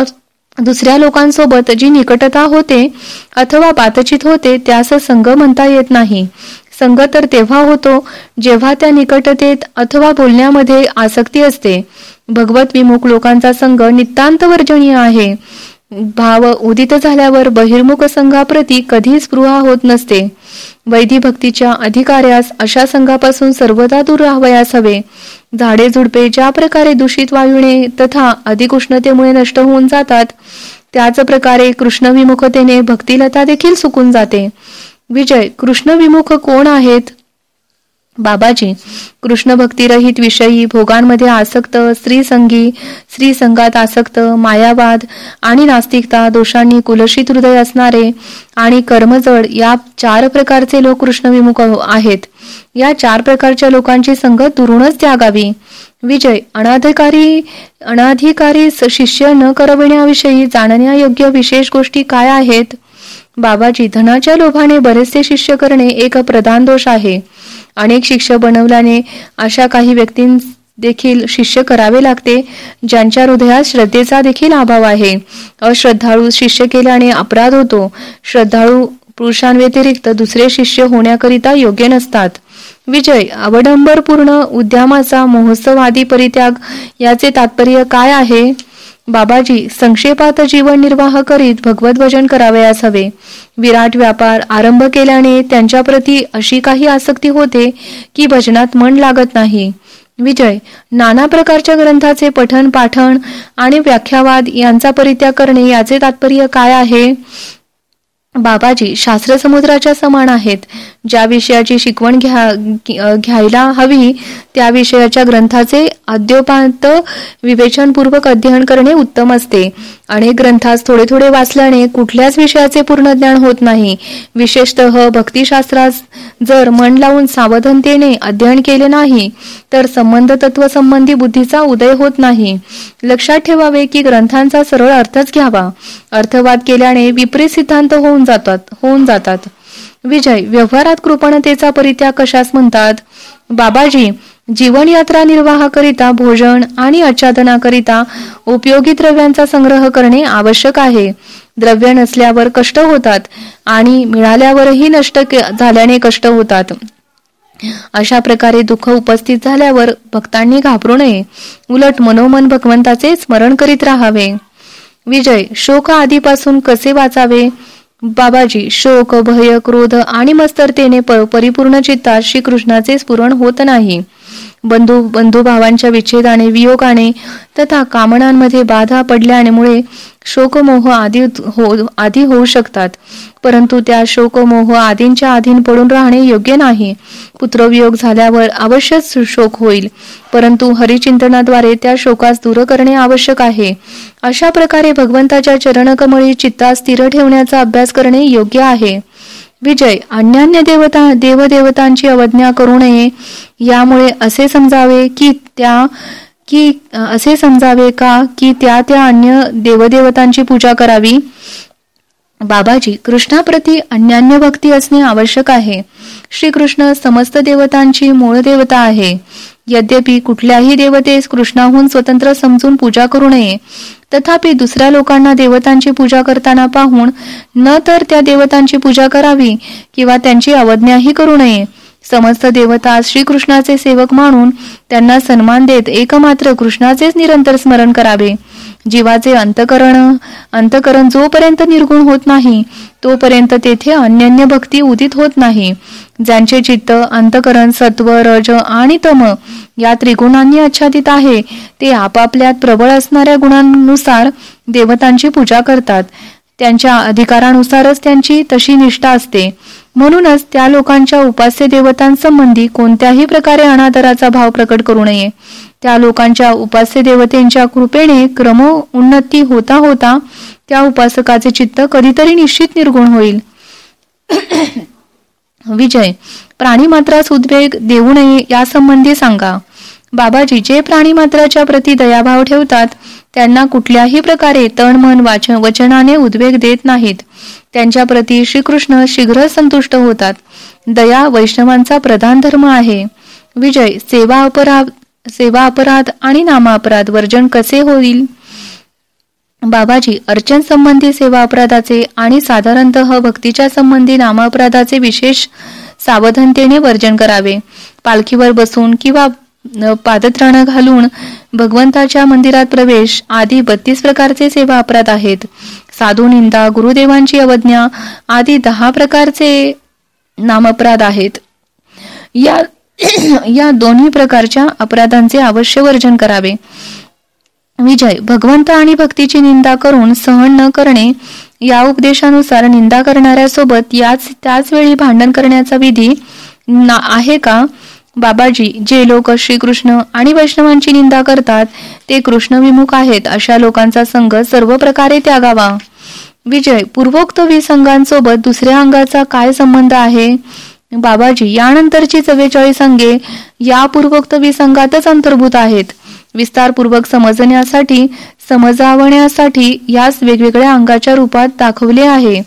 दुसऱ्या लोकांसोबत जी निकटता होते अथवा बातचीत होते त्यास संघ म्हणता येत नाही. संघ तर तेव्हा होतो जेव्हा त्या निकटतेत अथवा बोलण्यामध्ये आसक्ती असते. भगवत विमुख लोकांचा संघ नितांत वर्जनीय आहे. भाव उदित झाल्यावर बहिर्मुख संघाप्रती कधी स्पृहा होत नसते. वैधी भक्तीच्या अधिकाऱ्यास अशा संघापासून सर्वदा दूर राहावयास हवे. झाडे झुडपे ज्या प्रकारे दूषित वायूने तथा अधिक उष्णतेमुळे नष्ट होऊन जातात त्याच प्रकारे कृष्णविमुखतेने भक्तिलता देखील सुकून जाते. विजय कृष्ण विमुख कोण आहेत? बाबाजी कृष्ण भक्तिरहित विषयी भोगांमध्ये आसक्त स्त्रीसंगी स्त्रीसंगात आसक्त मायावाद आणि नास्तिकता दोषांनी कुलशित हृदय असणारे आणि कर्मजड या चार प्रकारचे लोक कृष्णविमुख आहेत. या चार प्रकारच्या लोकांची संगत दुरूनच त्यागावी. विजय अनाधिकारी अनाधिकारी शिष्य न करविण्याविषयी जाणण्यायोग्य विशेष गोष्टी काय आहेत? बाबाजी धनाच्या लोभाने बरेचसे शिष्य करणे एक प्रधान दोष आहे. अनेक शिष्य बनवल्याने अशा काही व्यक्तीं देखील शिष्य करावे लागते ज्यांच्या हृदयात श्रद्धेचा देखील अभाव आहे. अश्रद्धाळू शिष्य केल्याने अपराध होतो. श्रद्धाळू पुरुषांव्यतिरिक्त दुसरे शिष्य होण्याकरिता योग्य नसतात. विजय अवडंबरपूर्ण उद्यमाचा महोत्सवादी परित्याग याचे तात्पर्य काय आहे? बाबाजी संक्षेपात जीवन निर्वाह करीत भगवत भजन करावयास हवे. विराट व्यापार आरंभ केल्याने त्यांच्या प्रती अशी काही आसक्ती होते की भजनात मन लागत नाही. विजय नाना प्रकारच्या ग्रंथाचे पठन पाठण आणि व्याख्यावाद यांचा परित्याग करणे याचे तात्पर्य काय आहे? बाबाजी शास्त्र समुद्राच्या समान आहेत. ज्या विषयाची शिकवण घ्या घ्यायला हवी त्या विषयाच्या ग्रंथाचे अद्योपांत विवेचनपूर्वक अध्ययन करणे उत्तम असते. अनेक ग्रंथास थोडे थोडे वाचल्याने कुठल्याच विषयाचे पूर्ण ज्ञान होत नाही. विशेषतः भक्तिशास्त्रास जर मन लावून सावधानतेने अध्ययन केले नाही तर संबंध तत्व संबंधी बुद्धीचा उदय होत नाही. लक्षात ठेवावे की ग्रंथांचा सरळ अर्थच घ्यावा. अर्थवाद केल्याने विपरीत सिद्धांत होऊन जातात होऊन जातात. विजय व्यवहारात कृपणतेचा परित्याग कशास म्हणतात? बाबाजी जीवनयात्रा निर्वाहाकरिता भोजन आणि आच्छादनाकरिता उपयोगी द्रव्यांचा संग्रह करणे आवश्यक आहे. द्रव्य नसल्यावर कष्ट होतात आणि मिळाल्यावरही नष्ट झाल्याने कष्ट होतात. अशा प्रकारे दुःख उपस्थित झाल्यावर भक्तांनी घाबरू नये. उलट मनोमन भगवंताचे स्मरण करीत राहावे. विजय शोक आधीपासून कसे वाचावे? बाबाजी शोक भय क्रोध आणि मस्तरतेने परिपूर्ण चित्तात श्रीकृष्णाचे स्फुरण होत नाही. बंधू बंधुभावांच्या विच्छेदाने वियोगाने तथा कामनांमध्ये बाधा पडल्यामुळे शोकमोह आदी हो आधी होऊ शकतात. परंतु त्या शोकमोह आदींच्या अधीन पडून राहणे योग्य नाही. पुत्रवियोग झाल्यावर अवश्यच शोक होईल. परंतु हरिचिंतनाद्वारे त्या शोकास दूर करणे आवश्यक आहे. अशा प्रकारे भगवंताच्या चरणकमळी चित्ता स्थिर ठेवण्याचा अभ्यास करणे योग्य आहे. विजय अन्यान्य देवता देवदेवतांची अवज्ञा करू नये. यामुळे असे समजावे की त्या की असे समजावे का की त्या त्या अन्य देवदेवतांची पूजा करावी? बाबाजी कृष्णाप्रती अन्यान्य भक्ती असणे आवश्यक आहे. श्रीकृष्ण समस्त देवतांची मूळ देवता आहे. यद्यपि कुठल्याही देवतेस कृष्णाहून स्वतंत्र समजून पूजा करू नये तथापि दुसऱ्या लोकांना देवतांची पूजा करताना पाहून न तर त्या देवतांची पूजा करावी किंवा त्यांची अवज्ञाही करू नये. समस्त देवता श्रीकृष्णाचे सेवक मानून त्यांना सन्मान देत एकमात्र कृष्णाचेच निरंतर स्मरण करावे. जीवाचे अंतकरण अंतकरण जोपर्यंत निर्गुण होत नाही तोपर्यंत तेथे अन्यन्य भक्ती उदित होत नाही. ज्यांचे चित्त अंतकरण सत्व रज आणि तम या त्रिगुणांनी आच्छादित आहे ते आपापल्यात प्रबळ असणाऱ्या गुणांनुसार देवतांची पूजा करतात. त्यांच्या अधिकारानुसारच त्यांची तशी निष्ठा असते. म्हणूनच त्या लोकांच्या उपास्य देवतांसंबंधी कोणत्याही प्रकारे अनादराचा भाव प्रकट करू नये. त्या लोकांच्या उपास्य देवतेंच्या कृपेने क्रम उन्नती होता होता त्या उपासकाचे चित्त कधीतरी निश्चित निर्गुण होईल. विजय प्राणी मात्रास उद्वेग देऊ नये यासंबंधी सांगा. बाबाजी जे प्राणी मात्राच्या प्रती दयाभाव ठेवतात त्यांना कुठल्याही प्रकारे तण मन वाचन वचनाने उद्वेग देत नाहीत. त्यांच्या प्रती श्रीकृष्ण शीघ्र संतुष्ट होतात. दया वैष्णवांचा प्रधान धर्म आहे. विजय सेवा अपराध सेवा अपराध आणि नामा अपराध वर्जन कसे होईल? बाबाजी अर्चन संबंधी सेवा अपराधाचे आणि साधारणतः भक्तीच्या संबंधी नामा अपराधाचे विशेष सावधानतेने वर्जन करावे. पालखीवर बसून किंवा पादत्राण घालून भगवंताच्या मंदिरात प्रवेश आदी बत्तीस प्रकारचे सेवा अपराध आहेत. साधू निंदा गुरुदेवांची अवज्ञा आदी दहा प्रकारचे नामअपराध आहेत. या या दोन्ही प्रकारच्या अपराधांचे अवश्य वर्जन करावे. विजय भगवंत आणि भक्तीची निंदा करून सहन न करणे या उपदेशानुसार निंदा करणाऱ्या सोबत याच त्याच वेळी भांडण करण्याचा विधी आहे का? बाबाजी जे लोक श्रीकृष्ण आणि वैष्णवांची निंदा करतात ते कृष्ण विमुख आहेत अशा लोकांचा संघ सर्व प्रकारे त्यागावा. विजय पूर्वोक्त विसंघांसोबत दुसऱ्या अंगाचा काय संबंध आहे? बाबाजी यानंतरची चव्वेचाळीस अंगे या पूर्वोक्त विसंगातच अंतर्भूत आहेत. विस्तारपूर्वक समजण्यासाठी समजावण्यासाठी यास वेगवेगळ्या अंगाच्या रूपात दाखवले आहे.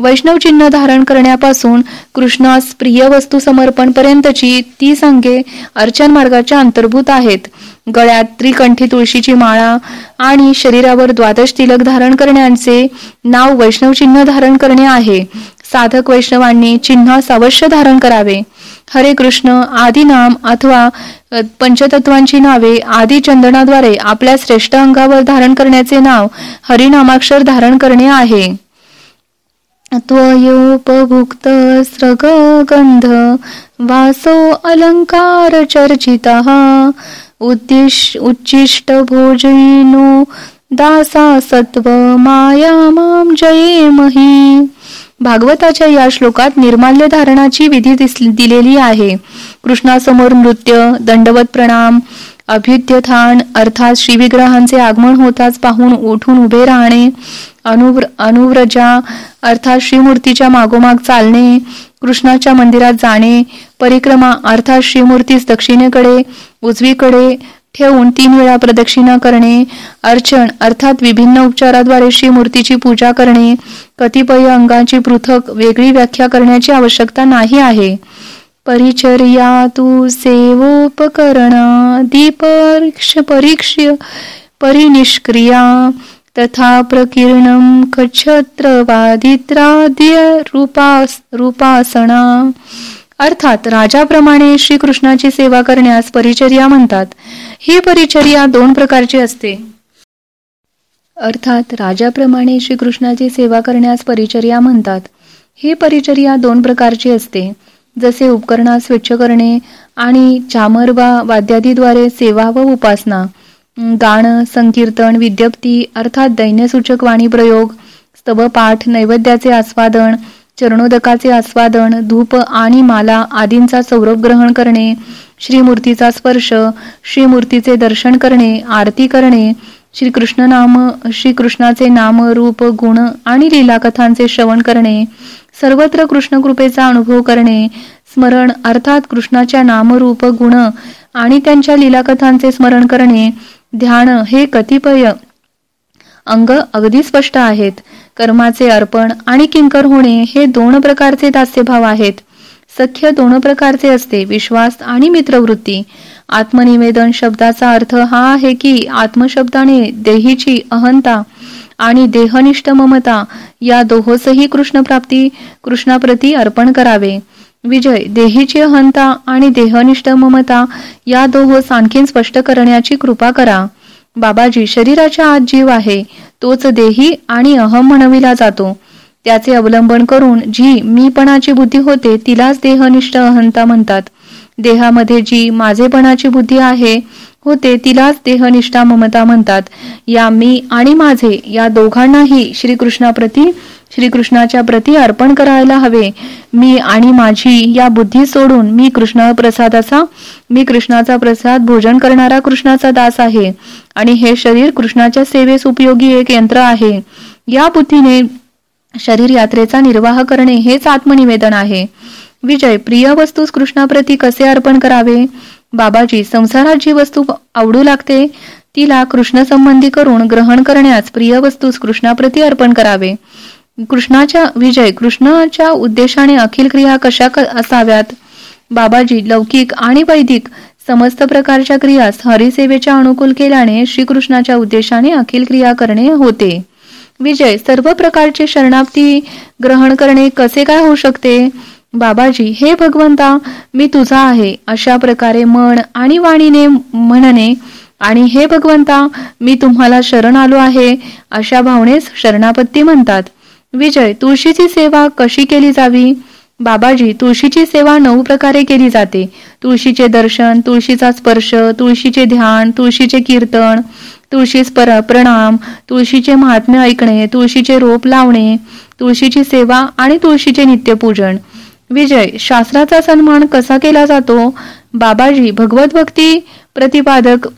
वैष्णव चिन्ह धारण करण्यापासून कृष्णास प्रिय वस्तू समर्पण पर्यंतची ती सांगे अर्चन मार्गाच्या अंतर्भूत आहेत. गळ्यात त्रिकंठी तुळशीची माळा आणि शरीरावर द्वादश तिलक धारण करण्याचे नाव वैष्णव चिन्ह धारण करणे आहे. साधक वैष्णवांनी चिन्हास अवश्य धारण करावे. हरे कृष्ण आदी नाम अथवा पंचतत्वांची नावे आदी चंदनाद्वारे आपल्या श्रेष्ठ अंगावर धारण करण्याचे नाव हरिनामाक्षर धारण करणे आहे. त्वयोपभुक्त गंध वासो अलंकार चर्चिता उद्दिश उच्चिष्ट भोजनो दासा सत्व माया माम मही। भागवताच्या या श्लोकात निर्माल्य धारणाची विधी दिलेली आहे. कृष्णासमोर नृत्य दंडवत प्रणाम अभ्युद्यथान अर्थात श्रीविग्रहांचे आगमन होताच पाहून उठून उभे राहणे अनुव्र अनुव्रजा अर्थात श्रीमूर्तीच्या मागोमाग चालणे कृष्णाच्या मंदिरात जाणे परिक्रमा अर्थात श्रीमूर्तीस दक्षिणेकडे उजवीकडे ठेवून तीन वेळा प्रदक्षिणा करणे अर्चन अर्थात विभिन्न उपचाराद्वारे श्रीमूर्तीची पूजा करणे कतिपय अंगांची पृथक वेगळी व्याख्या करण्याची आवश्यकता नाही आहे. परिचर्या तू सेवोपकरणा दीपरीक्ष परीक्ष्य परिनिष्क्रिया तथा प्रकीर्णम वादित्राद्य रूपास रूपासना. अर्थात राजाप्रमाणे श्रीकृष्णाची सेवा करण्यास परिचर्या म्हणतात. ही परिचर्या दोन प्रकारची असते. अर्थात राजाप्रमाणे श्रीकृष्णाची सेवा करण्यास परिचर्या म्हणतात. ही परिचर्या दोन प्रकारची असते. जसे उपकरणा स्वच्छ करणे आणि चामर वा वाद्यादीद्वारे सेवा व उपासना गाणं संकीर्तन विद्यप्ती अर्थात दैन्यसूचक वाणी प्रयोग स्तवपाठ नैवेद्याचे आस्वादन चरणोदकाचे आस्वादन धूप आणि माला आदींचा सौरभ ग्रहण करणे श्रीमूर्तीचा स्पर्श श्रीमूर्तीचे दर्शन करणे आरती करणे श्रीकृष्ण नाम श्रीकृष्णाचे नाम रूप गुण आणि लीला कथांचे श्रवण करणे सर्वत्र कृष्ण कृपेचा अनुभव करणे स्मरण अर्थात कृष्णाच्या नामरूप गुण आणि त्यांच्या लिलाकथांचे स्मरण करणे ध्यान हे कतिपय अंग अगदी स्पष्ट आहेत. कर्माचे अर्पण आणि किंकर होणे हे दोन प्रकारचे दास्यभाव आहेत. सख्य दोन प्रकारचे असते विश्वास आणि मित्रवृत्ती. आत्मनिवेदन शब्दाचा अर्थ हा आहे की आत्मशब्दाने देहीची अहंता आणि देहनिष्ठ ममता या दोहोसही कृष्णप्राप्ती कृष्णाप्रती अर्पण करावे. विजय देहीची अहंता आणि देहनिष्ठ ममता या दोहोस आणखीन स्पष्ट करण्याची कृपा करा. बाबाजी शरीराच्या आत जीव आहे तोच देही आणि अहम म्हणविला जातो. त्याचे अवलंबन करून जी मीपणाची बुद्धी होते तिलाच देहनिष्ठ अहंता म्हणतात. देहामध्ये जी माझेपणाची बुद्धी आहे होते तिलाच देहनिष्ठा ममता म्हणतात. या मी आणि माझे या दोघांनाही श्रीकृष्णाप्रती श्रीकृष्णाच्या प्रती अर्पण करायला हवे. मी आणि माझी या बुद्धी सोडून मी कृष्ण प्रसादाचा मी कृष्णाचा प्रसाद भोजन करणारा कृष्णाचा दास आहे. आणि हे शरीर कृष्णाच्या सेवेस उपयोगी एक यंत्र आहे. या बुद्धीने शरीर यात्रेचा निर्वाह करणे हेच आत्मनिवेदन आहे. विजय प्रिय वस्तूस कृष्णाप्रती कसे अर्पण करावे? बाबाजी संसारात जी वस्तू आवडू लागते तिला कृष्ण संबंधी करून ग्रहण करण्यास प्रिय वस्तूस कृष्णाप्रती अर्पण करावे. कृष्णाच्या विजय कृष्णाच्या उद्देशाने अखिल क्रिया कशा असाव्यात? बाबाजी लौकिक आणि वैदिक समस्त प्रकारच्या क्रियास हरिसेवेच्या अनुकूल केल्याने श्रीकृष्णाच्या उद्देशाने अखिल क्रिया करणे होते. विजय सर्व प्रकारचे शरणार्थी ग्रहण करणे कसे काय होऊ शकते? बाबाजी हे भगवंता मी तुझा आहे. अशा प्रकारे मन आणि वाणीने म्हणणे आणि हे भगवंता मी तुम्हाला शरण आलो आहे. अशा भावनेस शरणापत्ती म्हणतात. विजय तुळशीची सेवा कशी केली जावी? बाबाजी तुळशीची सेवा नऊ प्रकारे केली जाते. तुळशीचे दर्शन तुळशीचा स्पर्श तुळशीचे ध्यान तुळशीचे कीर्तन तुळशीस प्रणाम तुळशीचे महात्म्य ऐकणे तुळशीचे रोप लावणे तुळशीची सेवा आणि तुळशीचे नित्यपूजन. विजय शास्त्राचा सन्मान कसा केला जातो? बाबाजी भगवत भक्ती प्रतिपादक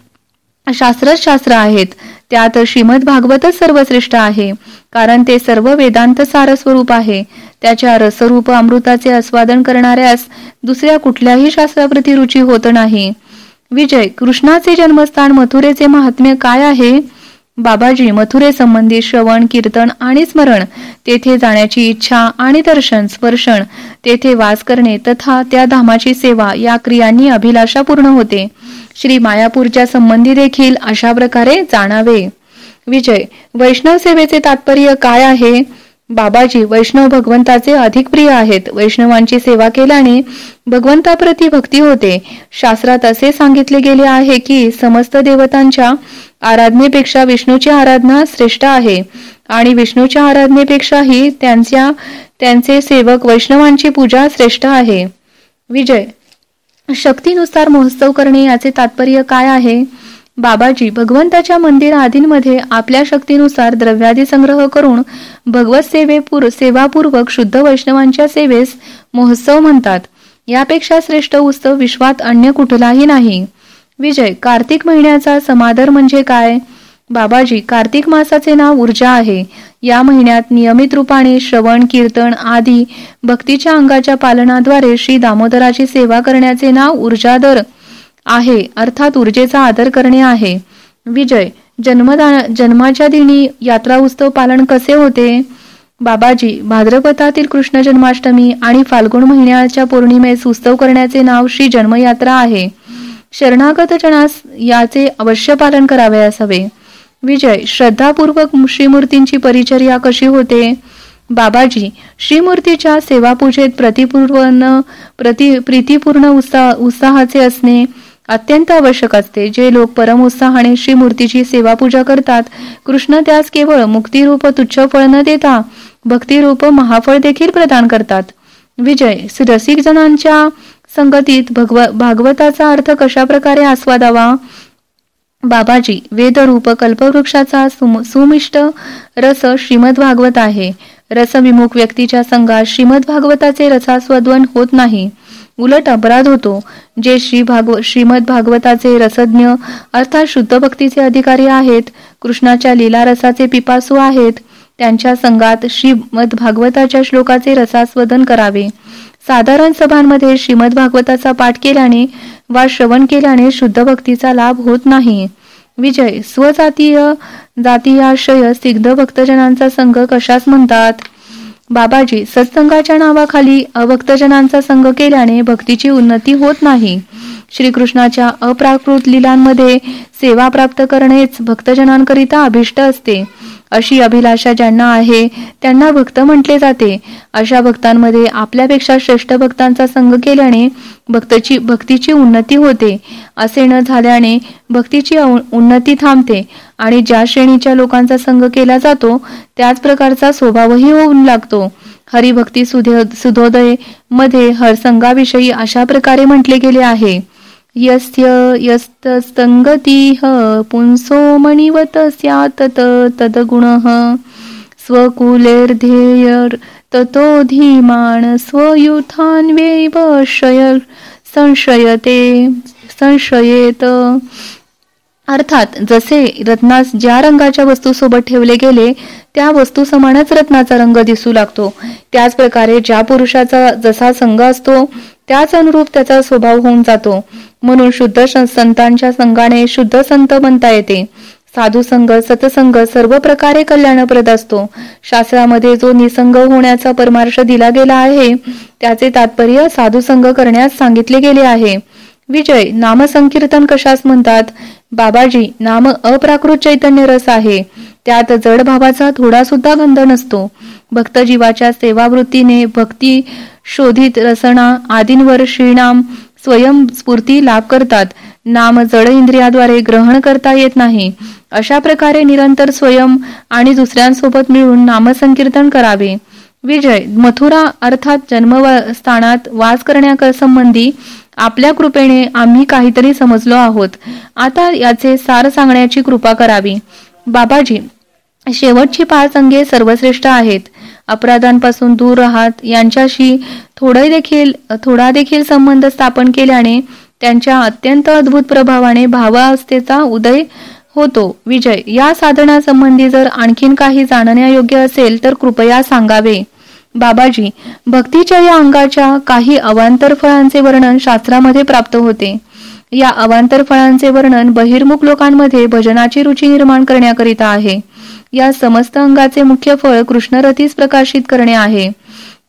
शास्त्रच शास्त्र आहेत. त्यात श्रीमद भागवतच सर्वश्रेष्ठ आहे कारण ते सर्व वेदांत सार स्वरूप आहे. त्याच्या रसरूप अमृताचे आस्वादन करणाऱ्यास दुसऱ्या कुठल्याही शास्त्राप्रती रुची होत नाही. विजय कृष्णाचे जन्मस्थान मथुरेचे महात्म्य काय आहे? बाबाजी मथुरे संबंधी श्रवण कीर्तन आणि स्मरण तेथे जाण्याची इच्छा आणि दर्शन स्पर्शन तेथे वास करणे तथा त्या धामाची सेवा या क्रियांनी अभिलाषा पूर्ण होते. श्री मायापूरच्या संबंधी देखील अशा प्रकारे जाणावे. विजय वैष्णव सेवेचे तात्पर्य काय आहे? बाबाजी वैष्णव भगवंताचे अधिक प्रिय आहेत. वैष्णवांची सेवा केल्याने भगवंताप्रती भक्ती होते. शास्त्रात असे सांगितले गेले आहे की समस्त देवतांच्या आराधनेपेक्षा विष्णूची आराधना श्रेष्ठ आहे. आणि विष्णूच्या आराधनेपेक्षाही त्यांच्या त्यांचे सेवक वैष्णवांची पूजा श्रेष्ठ आहे. विजय शक्तीनुसार महोत्सव करणे याचे तात्पर्य काय आहे? बाबाजी भगवंताच्या मंदिर आदींमध्ये आपल्या शक्तीनुसार द्रव्यादी संग्रह करून भगवत सेवेपूर सेवापूर्वक शुद्ध वैष्णवांच्या सेवेस महोत्सव म्हणतात. यापेक्षा श्रेष्ठ उत्सव विश्वात अन्य कुठलाही नाही. विजय कार्तिक महिन्याचा समादर म्हणजे काय? बाबाजी कार्तिक मासाचे नाव ऊर्जा आहे. या महिन्यात नियमित रूपाने श्रवण कीर्तन आदी भक्तीच्या अंगाच्या पालनाद्वारे श्री दामोदराची सेवा करण्याचे नाव ऊर्जादर आहे अर्थात ऊर्जेचा आदर करणे आहे. विजय जन्मदा जन्माच्या दिनी यात्रा उत्सव पालन कसे होते? बाबाजी भाद्रपदातील कृष्ण जन्माष्टमी आणि फाल्गुन महिन्याच्या पौर्णिमेस उत्सव करण्याचे नाव श्री जन्मयात्रा आहे. शरणागत जनास याचे अवश्य पालन करावे असावे. विजय श्रद्धापूर्वक श्रीमूर्तींची परिचर्या कशी होते? बाबाजी श्रीमूर्तीच्या सेवापूजेत प्रतिपूर्ण प्रति प्रीतीपूर्ण उत्साह उत्साहाचे असणे अत्यंत आवश्यक असते. जे लोक परम उत्साहाने श्रीमूर्तीची सेवापूजा करतात कृष्ण त्यास केवळ मुक्तिरूप तुच्छ फळ न देता भक्तिरूप महाफळ देखील प्रदान करतात. विजय. रसिक जणांच्या संगतीत भगव भागवताचा अर्थ कशा प्रकारे आस्वादावा? बाबाजी वेदरूप कल्पवृक्षाचा सुमिष्ट रस श्रीमद भागवत आहे. रसविमुख व्यक्तीच्या संघात श्रीमद भागवताचे रसास्वदन होत नाही. उलट अपराध होतो. जे श्री भागव श्रीमद भागवताचे रसज्ञ अर्थात शुद्ध भक्तीचे अधिकारी आहेत कृष्णाच्या लीला रसाचे पिपासू आहेत त्यांच्या संघात श्रीमद भागवताच्या श्लोकाचे रसास्वदन करावे. साधारण सभांमध्ये श्रीमद भागवताचा पाठ केल्याने वा श्रवण केल्याने शुद्ध भक्तीचा लाभ होत नाही. विजय स्वजातीय जातीयाशय सिग्ध भक्तजनांचा संघ कशास म्हणतात? बाबाजी सत्संगाच्या नावाखाली अभक्तजनांचा संघ केल्याने भक्तीची उन्नती होत नाही. श्रीकृष्णाच्या अप्राकृत लिलांमध्ये सेवा प्राप्त करणेच भक्तजनांकरिता अभिष्ट असते. अशी अभिलाषा ज्यांना आहे त्यांना भक्त म्हटले जाते. अशा भक्तांमध्ये आपल्यापेक्षा श्रेष्ठ भक्तांचा संघ केल्याने भक्तची भक्तीची उन्नती होते. असे न झाल्याने भक्तीची उन्नती थांबते आणि ज्या श्रेणीच्या लोकांचा संघ केला जातो त्याच प्रकारचा स्वभावही होऊन लागतो. हरिभक्ती सुधोदयमध्ये हरसंघाविषयी अशा प्रकारे म्हटले गेले आहे. यस्य यस्तसंगतीह पुंसो मणिवत स्यात् तद्गुणः। स्वकुलेर्ध्येयर ततो धीमान स्वयुथान्वेव शय संशयते संशयेत अर्थात जसे रत्नास ज्या रंगाच्या वस्तू सोबत ठेवले गेले त्या वस्तू समानच रत्नाचा रंग दिसू लागतो. त्याच प्रकारे ज्या पुरुषाचा जसा संघ असतो त्याच अनुरूप त्याचा स्वभाव होऊन जातो. म्हणून शुद्ध संतांच्या संघाने शुद्ध संत म्हणता येते. साधू संघ सतसंग सर्व प्रकारे कल्याणप्रद असतो. शास्त्रामध्ये जो निसंग होण्याचा परमार्श दिला गेला आहे त्याचे तात्पर्य साधू संघ करण्यास सांगितले गेले आहे. विजय नामसंकीर्तन कशास म्हणतात? बाबाजी नाम अप्राकृत चैतन्य रस आहे. त्यात जड भावाचा थोडा सुद्धा गंध नसतो. भक्त जीवाच्या सेवावृत्तीने भक्ती शोधित रसना आदींवर श्रीनाम स्वयंस्फूर्ती लाभ करतात. नाम जड इंद्रियाद्वारे ग्रहण करता येत नाही. अशा प्रकारे निरंतर स्वयं आणि दुसऱ्यांसोबत मिळून नामसंकीर्तन करावे. विजय मथुरा अर्थात जन्मस्थानात वास करण्यासंबंधी आपल्या कृपेने आम्ही काहीतरी समजलो आहोत. आता याचे सार सांगण्याची कृपा करावी. बाबाजी शेवटची पाच अंगे सर्वश्रेष्ठ आहेत. अपराधांपासून दूर राहत यांच्याशी थोडे देखील थोडा देखील संबंध स्थापन केल्याने त्यांच्या अत्यंत अद्भुत प्रभावाने भावावस्थेचा उदय होतो. विजय या साधनासंबंधी जर आणखीन काही जाणण्यायोग्य असेल तर कृपया सांगावे. बाबाजी भक्तीच्या या अंगाच्या काही अवांतर फळांचे वर्णन शास्त्रामध्ये प्राप्त होते. या अवांतर फळांचे वर्णन बहिर्मुख लोकांमध्ये भजनाची रुची निर्माण करण्याकरिता आहे. या समस्त अंगाचे मुख्य फळ कृष्णरथीस प्रकाशित करणे आहे.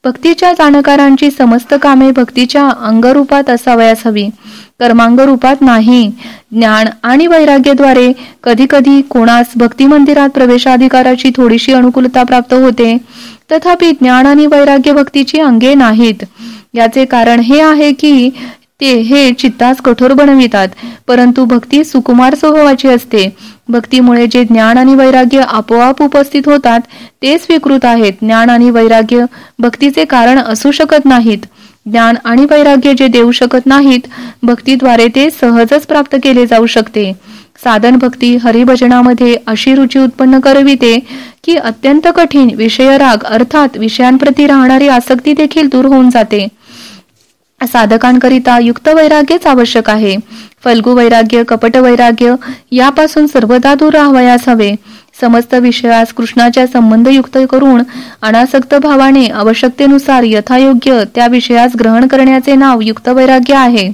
भक्तीच्या जाणकारांची समस्त कामे भक्तीच्या अंगरूपात असावयास हवी. कर्मांग रूपात नाही. ज्ञान आणि वैराग्याद्वारे कधी कधी कोणास भक्ती मंदिरात प्रवेशाधिकाराची थोडीशी अनुकूलता प्राप्त होते तथापि ज्ञान आणि वैराग्य भक्तीची अंगे नाहीत. याचे कारण हे आहे की ते हे चित्तास कठोर बनवितात परंतु भक्ती सुकुमार स्वभावाची असते. भक्तीमुळे जे ज्ञान आणि वैराग्य आपोआप उपस्थित होतात ते स्वीकृत आहेत. ज्ञान आणि वैराग्य भक्तीचे कारण असू शकत नाहीत. ज्ञान आणि वैराग्य जे देऊ शकत नाहीत भक्तीद्वारे ते सहजच प्राप्त केले जाऊ शकते. साधन भक्ती हरिभजनामध्ये अशी रुची उत्पन्न करविते की अत्यंत कठीण विषयराग अर्थात विषयांप्रती राहणारी आसक्ती देखील दूर होऊन जाते. साधकांकरिता युक्त वैराग्यच आवश्यक आहे. फल्गू वैराग्य कपट वैराग्य यापासून सर्वदा दूर राहावयास हवे. समस्त विषयास कृष्णाच्या संबंधयुक्त करून अनासक्त भावाने आवश्यकतेनुसार यथायोग्य त्या विषयास ग्रहण करण्याचे नाव युक्त वैराग्य आहे.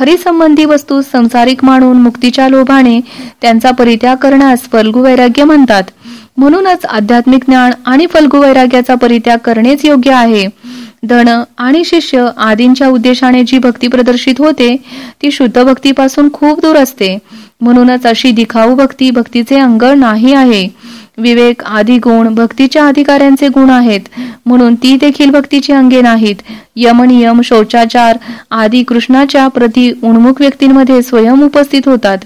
हरिसंबंधी वस्तू संसारिक मानून मुक्तीच्या लोभाने त्यांचा परित्याग करण्यास फल्गू वैराग्य म्हणतात. म्हणूनच आध्यात्मिक ज्ञान आणि फल्गू वैराग्याचा परित्याग करणेच योग्य आहे. धन आणि शिष्य आदींच्या उद्देशाने जी भक्ती प्रदर्शित होते ती शुद्ध भक्तीपासून खूप दूर असते. म्हणूनच अशी दिखाऊ भक्ती भक्तीचे अंग नाही आहे. विवेक आदी गुण भक्तीच्या अधिकाऱ्यांचे गुण आहेत. म्हणून ती देखील भक्तीची अंगे नाहीत. यमनियम शौचाचार आदी कृष्णाच्या प्रति उन्मुख व्यक्तींमध्ये स्वयं उपस्थित होतात.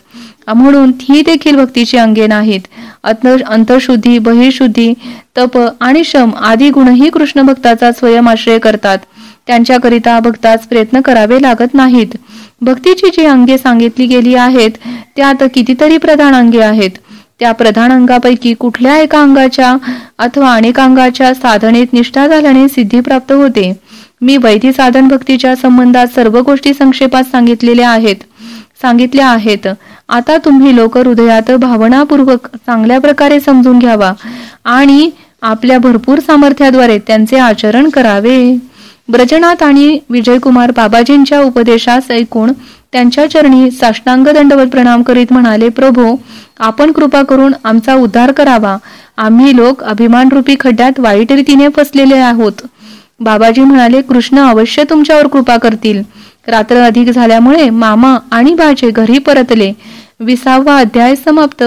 म्हणून ही देखील भक्तीची अंगे नाहीत. अंतरशुद्धी बहिर्शुद्धी तप आणि शम आदी गुणही कृष्ण भक्ताचा स्वयं आश्रय करतात. त्यांच्याकरिता भक्तास प्रयत्न करावे लागत नाहीत. भक्तीची जी अंगे सांगितली गेली आहेत त्यात कितीतरी प्रधान अंगे आहेत. त्या प्रधान अंगापैकी कुठल्या एका अंगाच्या अथवा अनेक अंगाच्या साधनेत निष्ठा झाल्याने सिद्धी प्राप्त होते? मी वैधी साधन भक्तीच्या संबंधात सर्व गोष्टी संक्षेपात सांगितलेल्या आहेत. सांगितल्या आहेत. आता तुम्ही लोक हृदयात भावनापूर्वक चांगल्या प्रकारे समजून घ्यावा आणि आपल्या भरपूर सामर्थ्याद्वारे त्यांचे आचरण करावे. ब्रजनाथ आणि विजयकुमार बाबाजींच्या उपदेशास ऐकून त्यांच्या चरणी साष्टांग दंडवत प्रणाम करीत म्हणाले प्रभो आपण कृपा करून आमचा उद्धार करावा. आम्ही लोक अभिमान रूपी खड्ड्यात वाईट रीतीने फसलेले आहोत. बाबाजी म्हणाले कृष्ण अवश्य तुमच्यावर कृपा करतील. रात्र अधिक झाल्यामुळे मामा आणि बाजे घरी परतले. विसावा अध्याय समाप्त.